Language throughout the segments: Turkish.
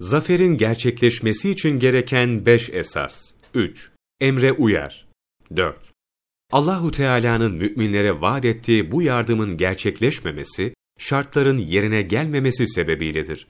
Zaferin gerçekleşmesi için gereken beş esas. 3. Emre uyar. 4. Allahu Teala'nın müminlere vaat ettiği bu yardımın gerçekleşmemesi, şartların yerine gelmemesi sebebiyledir.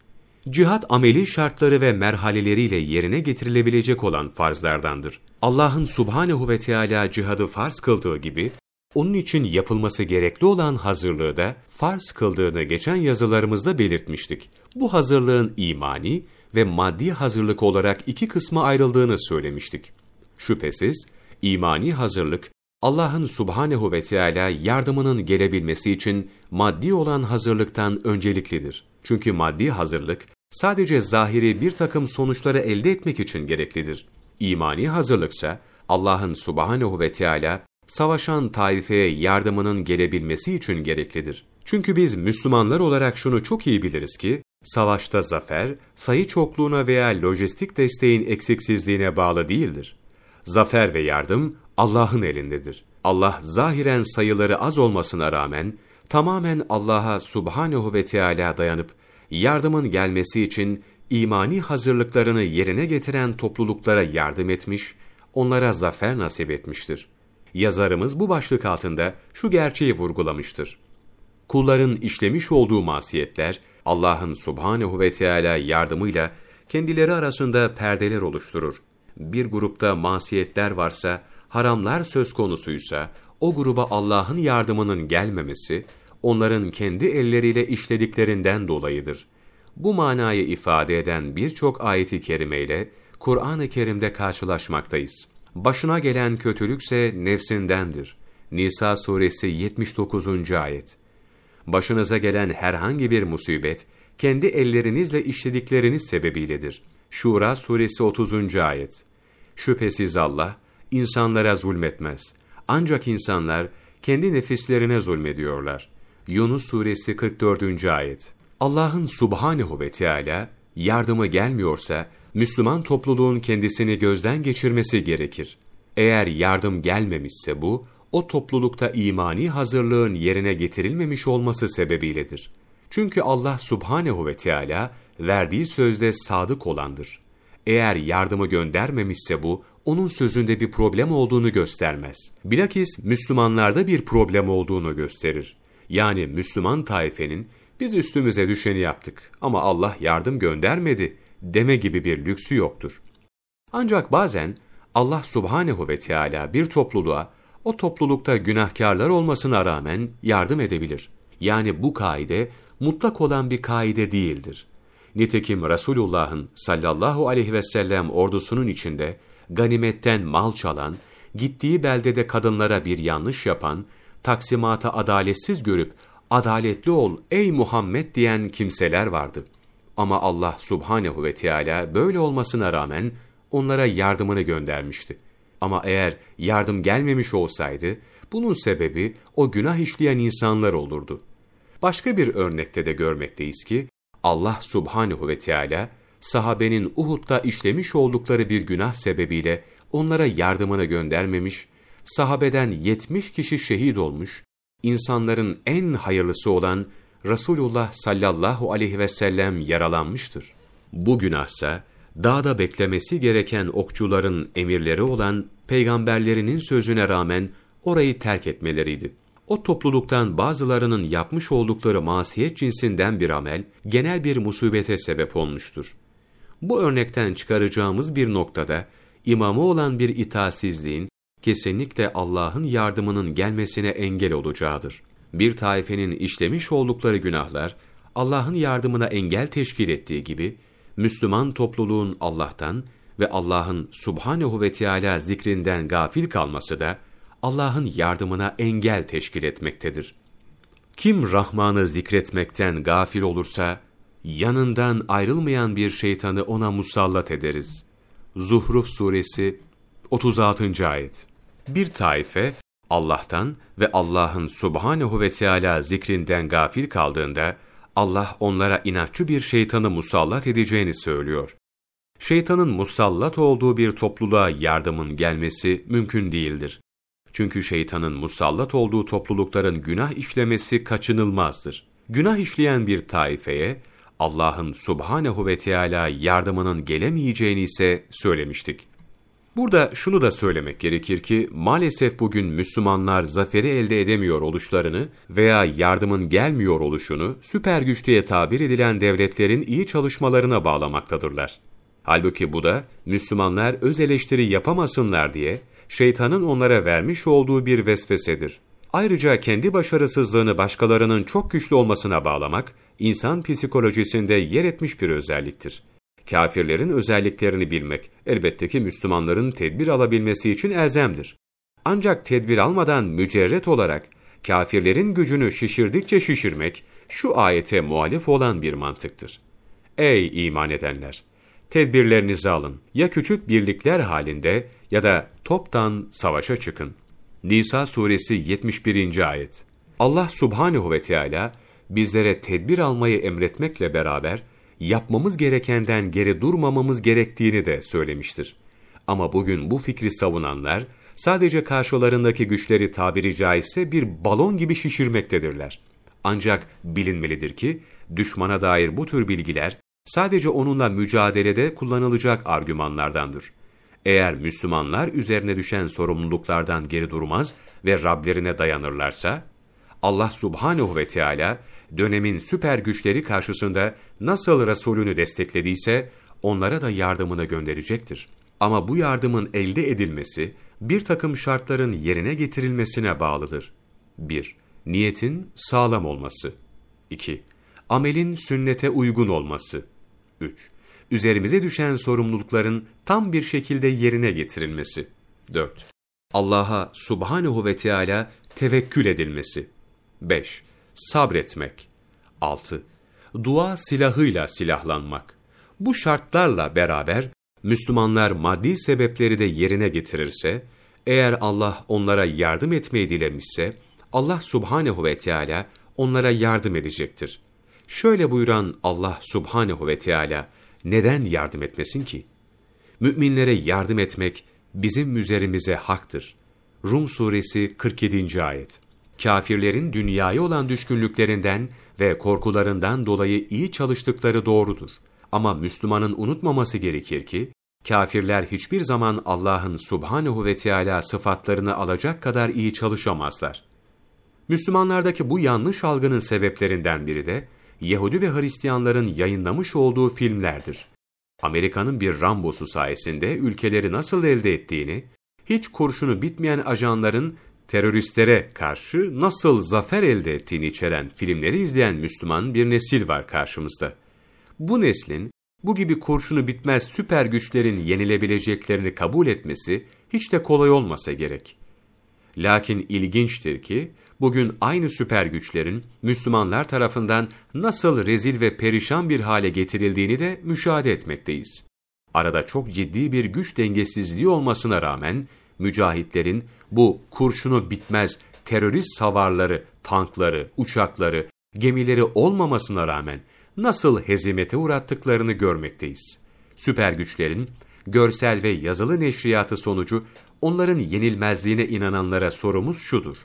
Cihat ameli şartları ve merhaleleriyle yerine getirilebilecek olan farzlardandır. Allah'ın Subhanehu ve Teala cihadı farz kıldığı gibi, onun için yapılması gerekli olan hazırlığı da farz kıldığını geçen yazılarımızda belirtmiştik. Bu hazırlığın imani ve maddi hazırlık olarak iki kısma ayrıldığını söylemiştik. Şüphesiz imani hazırlık Allah'ın Subhanehu ve Teala yardımının gelebilmesi için maddi olan hazırlıktan önceliklidir. Çünkü maddi hazırlık sadece zahiri bir takım sonuçları elde etmek için gereklidir. İmani hazırlıksa Allah'ın Subhanehu ve Teala savaşan taifeye yardımının gelebilmesi için gereklidir. Çünkü biz Müslümanlar olarak şunu çok iyi biliriz ki, savaşta zafer, sayı çokluğuna veya lojistik desteğin eksiksizliğine bağlı değildir. Zafer ve yardım Allah'ın elindedir. Allah zahiren sayıları az olmasına rağmen, tamamen Allah'a subhanehu ve Teala dayanıp, yardımın gelmesi için imani hazırlıklarını yerine getiren topluluklara yardım etmiş, onlara zafer nasip etmiştir. Yazarımız bu başlık altında şu gerçeği vurgulamıştır. Kulların işlemiş olduğu masiyetler, Allah'ın subhanehu ve Teala yardımıyla kendileri arasında perdeler oluşturur. Bir grupta masiyetler varsa, haramlar söz konusuysa, o gruba Allah'ın yardımının gelmemesi, onların kendi elleriyle işlediklerinden dolayıdır. Bu manayı ifade eden birçok ayeti kerimeyle Kur'an-ı Kerim'de karşılaşmaktayız. Başına gelen kötülükse nefsindendir. Nisa suresi 79. ayet. Başınıza gelen herhangi bir musibet, kendi ellerinizle işledikleriniz sebebiyledir. Şura suresi 30. ayet. Şüphesiz Allah, insanlara zulmetmez. Ancak insanlar, kendi nefislerine zulmediyorlar. Yunus suresi 44. ayet. Allah'ın subhanehu ve Teala yardımı gelmiyorsa, Müslüman topluluğun kendisini gözden geçirmesi gerekir. Eğer yardım gelmemişse bu, o toplulukta imani hazırlığın yerine getirilmemiş olması sebebiyledir. Çünkü Allah subhanehu ve Teala verdiği sözde sadık olandır. Eğer yardımı göndermemişse bu, onun sözünde bir problem olduğunu göstermez. Bilakis Müslümanlarda bir problem olduğunu gösterir. Yani Müslüman taifenin, biz üstümüze düşeni yaptık ama Allah yardım göndermedi deme gibi bir lüksü yoktur. Ancak bazen Allah subhanehu ve Teala bir topluluğa, o toplulukta günahkarlar olmasına rağmen yardım edebilir. Yani bu kaide mutlak olan bir kaide değildir. Nitekim Resulullah'ın sallallahu aleyhi ve sellem ordusunun içinde ganimetten mal çalan, gittiği beldede kadınlara bir yanlış yapan, taksimata adaletsiz görüp adaletli ol ey Muhammed diyen kimseler vardı. Ama Allah subhanehu ve Teala böyle olmasına rağmen onlara yardımını göndermişti. Ama eğer yardım gelmemiş olsaydı, bunun sebebi o günah işleyen insanlar olurdu. Başka bir örnekte de görmekteyiz ki, Allah subhanehu ve Teala sahabenin Uhud'da işlemiş oldukları bir günah sebebiyle onlara yardımını göndermemiş, sahabeden 70 kişi şehit olmuş, insanların en hayırlısı olan Resulullah sallallahu aleyhi ve sellem yaralanmıştır. Bu günahsa, dağda beklemesi gereken okçuların emirleri olan peygamberlerinin sözüne rağmen orayı terk etmeleriydi. O topluluktan bazılarının yapmış oldukları masiyet cinsinden bir amel, genel bir musibete sebep olmuştur. Bu örnekten çıkaracağımız bir noktada, imamı olan bir itaatsizliğin, kesinlikle Allah'ın yardımının gelmesine engel olacağıdır. Bir taifenin işlemiş oldukları günahlar, Allah'ın yardımına engel teşkil ettiği gibi, Müslüman topluluğun Allah'tan ve Allah'ın subhanehu ve Teala zikrinden gafil kalması da, Allah'ın yardımına engel teşkil etmektedir. Kim Rahman'ı zikretmekten gafil olursa, yanından ayrılmayan bir şeytanı ona musallat ederiz. Zuhruf suresi 36. ayet. Bir taife Allah'tan ve Allah'ın subhanehu ve Teala zikrinden gafil kaldığında Allah onlara inatçı bir şeytanı musallat edeceğini söylüyor. Şeytanın musallat olduğu bir topluluğa yardımın gelmesi mümkün değildir. Çünkü şeytanın musallat olduğu toplulukların günah işlemesi kaçınılmazdır. Günah işleyen bir taifeye Allah'ın subhanehu ve Teala yardımının gelemeyeceğini ise söylemiştik. Burada şunu da söylemek gerekir ki maalesef bugün Müslümanlar zaferi elde edemiyor oluşlarını veya yardımın gelmiyor oluşunu süper güçlüye tabir edilen devletlerin iyi çalışmalarına bağlamaktadırlar. Halbuki bu da Müslümanlar öz eleştiri yapamasınlar diye şeytanın onlara vermiş olduğu bir vesvesedir. Ayrıca kendi başarısızlığını başkalarının çok güçlü olmasına bağlamak, insan psikolojisinde yer etmiş bir özelliktir. Kafirlerin özelliklerini bilmek, elbette ki Müslümanların tedbir alabilmesi için elzemdir. Ancak tedbir almadan mücerret olarak, kafirlerin gücünü şişirdikçe şişirmek, şu ayete muhalif olan bir mantıktır. Ey iman edenler! Tedbirlerinizi alın. Ya küçük birlikler halinde ya da toptan savaşa çıkın. Nisa suresi 71. ayet. Allah subhanehu ve Teala bizlere tedbir almayı emretmekle beraber yapmamız gerekenden geri durmamamız gerektiğini de söylemiştir. Ama bugün bu fikri savunanlar sadece karşılarındaki güçleri tabiri caizse bir balon gibi şişirmektedirler. Ancak bilinmelidir ki düşmana dair bu tür bilgiler sadece onunla mücadelede kullanılacak argümanlardandır. Eğer Müslümanlar üzerine düşen sorumluluklardan geri durmaz ve Rablerine dayanırlarsa, Allah subhanehu ve Teala dönemin süper güçleri karşısında nasıl Resulünü desteklediyse onlara da yardımını gönderecektir. Ama bu yardımın elde edilmesi bir takım şartların yerine getirilmesine bağlıdır. 1. Niyetin sağlam olması. 2. Amelin sünnete uygun olması. 3. Üzerimize düşen sorumlulukların tam bir şekilde yerine getirilmesi. 4. Allah'a subhanehu ve Teala tevekkül edilmesi. 5. Sabretmek. 6. Dua silahıyla silahlanmak. Bu şartlarla beraber Müslümanlar maddi sebepleri de yerine getirirse, eğer Allah onlara yardım etmeyi dilemişse, Allah subhanehu ve Teala onlara yardım edecektir. Şöyle buyuran Allah subhanehu ve Teala neden yardım etmesin ki? Müminlere yardım etmek bizim üzerimize haktır. Rum suresi 47. ayet. Kafirlerin dünyaya olan düşkünlüklerinden ve korkularından dolayı iyi çalıştıkları doğrudur. Ama Müslümanın unutmaması gerekir ki, kafirler hiçbir zaman Allah'ın subhanehu ve Teala sıfatlarını alacak kadar iyi çalışamazlar. Müslümanlardaki bu yanlış algının sebeplerinden biri de, Yahudi ve Hristiyanların yayınlamış olduğu filmlerdir. Amerika'nın bir Rambo'su sayesinde ülkeleri nasıl elde ettiğini, hiç kurşunu bitmeyen ajanların teröristlere karşı nasıl zafer elde ettiğini içeren filmleri izleyen Müslüman bir nesil var karşımızda. Bu neslin bu gibi kurşunu bitmez süper güçlerin yenilebileceklerini kabul etmesi hiç de kolay olmasa gerek. Lakin ilginçtir ki bugün aynı süper güçlerin Müslümanlar tarafından nasıl rezil ve perişan bir hale getirildiğini de müşahede etmekteyiz. Arada çok ciddi bir güç dengesizliği olmasına rağmen mücahitlerin bu kurşunu bitmez terörist savarları, tankları, uçakları, gemileri olmamasına rağmen nasıl hezimete uğrattıklarını görmekteyiz. Süper güçlerin görsel ve yazılı neşriyatı sonucu onların yenilmezliğine inananlara sorumuz şudur.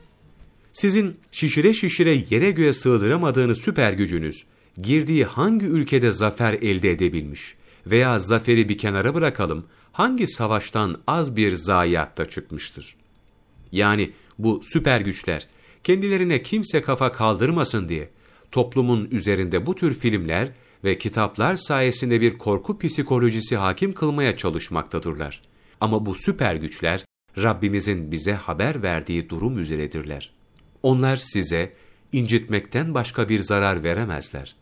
Sizin şişire şişire yere göğe sığdıramadığınız süper gücünüz, girdiği hangi ülkede zafer elde edebilmiş veya zaferi bir kenara bırakalım, hangi savaştan az bir zayiatta çıkmıştır? Yani bu süper güçler, kendilerine kimse kafa kaldırmasın diye, toplumun üzerinde bu tür filmler ve kitaplar sayesinde bir korku psikolojisi hakim kılmaya çalışmaktadırlar. Ama bu süper güçler, Rabbimizin bize haber verdiği durum üzeredirler. Onlar size incitmekten başka bir zarar veremezler.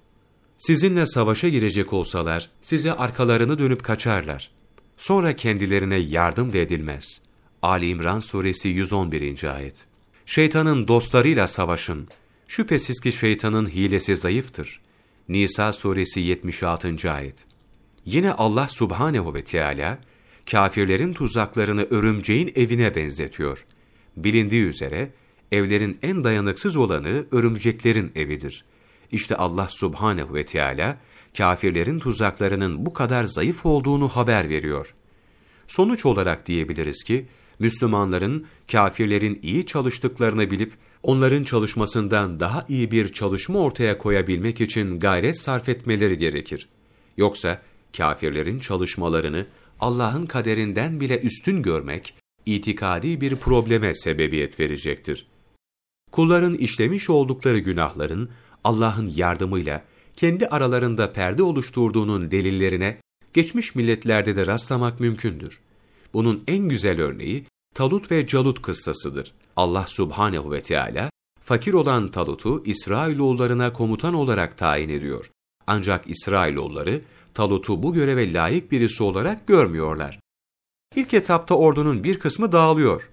Sizinle savaşa girecek olsalar, size arkalarını dönüp kaçarlar. Sonra kendilerine yardım da edilmez. Ali İmran suresi 111. ayet. Şeytanın dostlarıyla savaşın. Şüphesiz ki şeytanın hilesi zayıftır. Nisa suresi 76. ayet. Yine Allah subhanehu ve Teala kafirlerin tuzaklarını örümceğin evine benzetiyor. Bilindiği üzere, evlerin en dayanıksız olanı örümceklerin evidir. İşte Allah subhanehu ve Teala kafirlerin tuzaklarının bu kadar zayıf olduğunu haber veriyor. Sonuç olarak diyebiliriz ki, Müslümanların kafirlerin iyi çalıştıklarını bilip onların çalışmasından daha iyi bir çalışma ortaya koyabilmek için gayret sarf etmeleri gerekir. Yoksa kafirlerin çalışmalarını Allah'ın kaderinden bile üstün görmek, itikadi bir probleme sebebiyet verecektir. Kulların işlemiş oldukları günahların Allah'ın yardımıyla kendi aralarında perde oluşturduğunun delillerine geçmiş milletlerde de rastlamak mümkündür. Bunun en güzel örneği Talut ve Calut kıssasıdır. Allah subhanehu ve Teala fakir olan Talut'u İsrailoğullarına komutan olarak tayin ediyor. Ancak İsrailoğulları Talut'u bu göreve layık birisi olarak görmüyorlar. İlk etapta ordunun bir kısmı dağılıyor.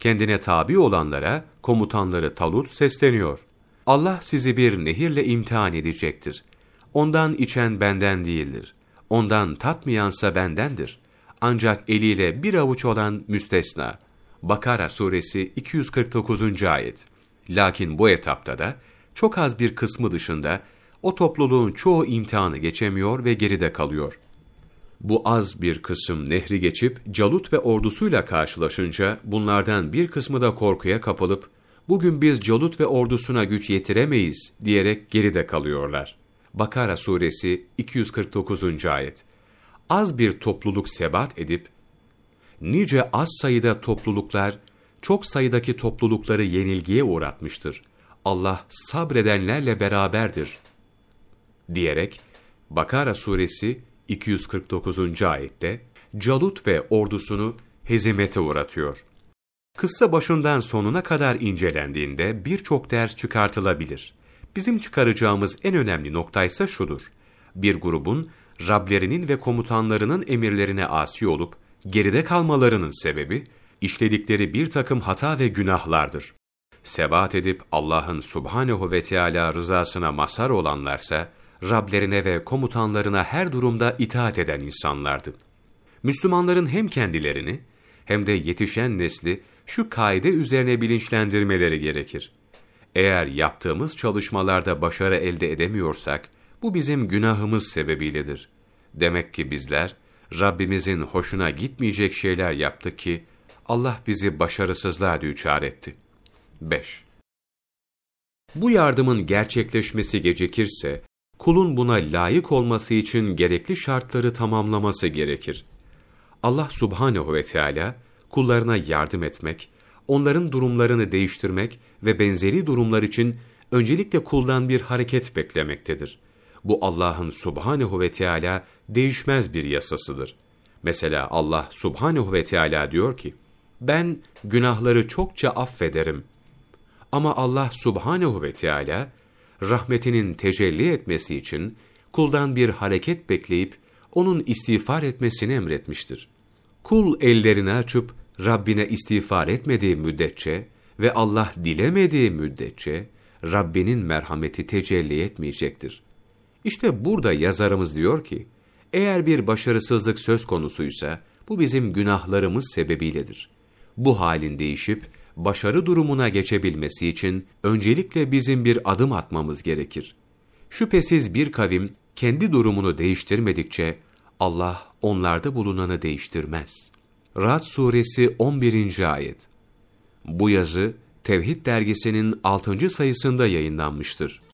Kendine tabi olanlara komutanları Talut sesleniyor. Allah sizi bir nehirle imtihan edecektir. Ondan içen benden değildir. Ondan tatmayansa bendendir. Ancak eliyle bir avuç olan müstesna. Bakara suresi 249. ayet. Lakin bu etapta da çok az bir kısmı dışında o topluluğun çoğu imtihanı geçemiyor ve geride kalıyor. Bu az bir kısım nehri geçip Calut ve ordusuyla karşılaşınca bunlardan bir kısmı da korkuya kapılıp bugün biz Calut ve ordusuna güç yetiremeyiz diyerek geride kalıyorlar. Bakara suresi 249. ayet. Az bir topluluk sebat edip nice az sayıda topluluklar çok sayıdaki toplulukları yenilgiye uğratmıştır. Allah sabredenlerle beraberdir diyerek Bakara suresi 249. ayette Calut ve ordusunu hezimete uğratıyor. Kıssa başından sonuna kadar incelendiğinde birçok ders çıkartılabilir. Bizim çıkaracağımız en önemli nokta ise şudur. Bir grubun Rablerinin ve komutanlarının emirlerine asi olup geride kalmalarının sebebi işledikleri bir takım hata ve günahlardır. Sebat edip Allah'ın subhanehu ve Teala rızasına mazhar olanlarsa Rablerine ve komutanlarına her durumda itaat eden insanlardı. Müslümanların hem kendilerini hem de yetişen nesli şu kaide üzerine bilinçlendirmeleri gerekir. Eğer yaptığımız çalışmalarda başarı elde edemiyorsak, bu bizim günahımız sebebiyledir. Demek ki bizler, Rabbimizin hoşuna gitmeyecek şeyler yaptık ki, Allah bizi başarısızlığa düçar etti. 5. Bu yardımın gerçekleşmesi gecikirse, kulun buna layık olması için gerekli şartları tamamlaması gerekir. Allah subhanehu ve Teala kullarına yardım etmek, onların durumlarını değiştirmek ve benzeri durumlar için öncelikle kuldan bir hareket beklemektedir. Bu Allah'ın subhanehu ve Teala değişmez bir yasasıdır. Mesela Allah subhanehu ve Teala diyor ki, ben günahları çokça affederim. Ama Allah subhanehu ve Teala rahmetinin tecelli etmesi için kuldan bir hareket bekleyip onun istiğfar etmesini emretmiştir. Kul ellerini açıp Rabbine istiğfar etmediği müddetçe ve Allah dilemediği müddetçe Rabbinin merhameti tecelli etmeyecektir. İşte burada yazarımız diyor ki, eğer bir başarısızlık söz konusuysa bu bizim günahlarımız sebebiyledir. Bu halin değişip başarı durumuna geçebilmesi için öncelikle bizim bir adım atmamız gerekir. Şüphesiz bir kavim kendi durumunu değiştirmedikçe Allah onlarda bulunanı değiştirmez. Rad suresi 11. ayet. Bu yazı Tevhid dergisinin 6. sayısında yayınlanmıştır.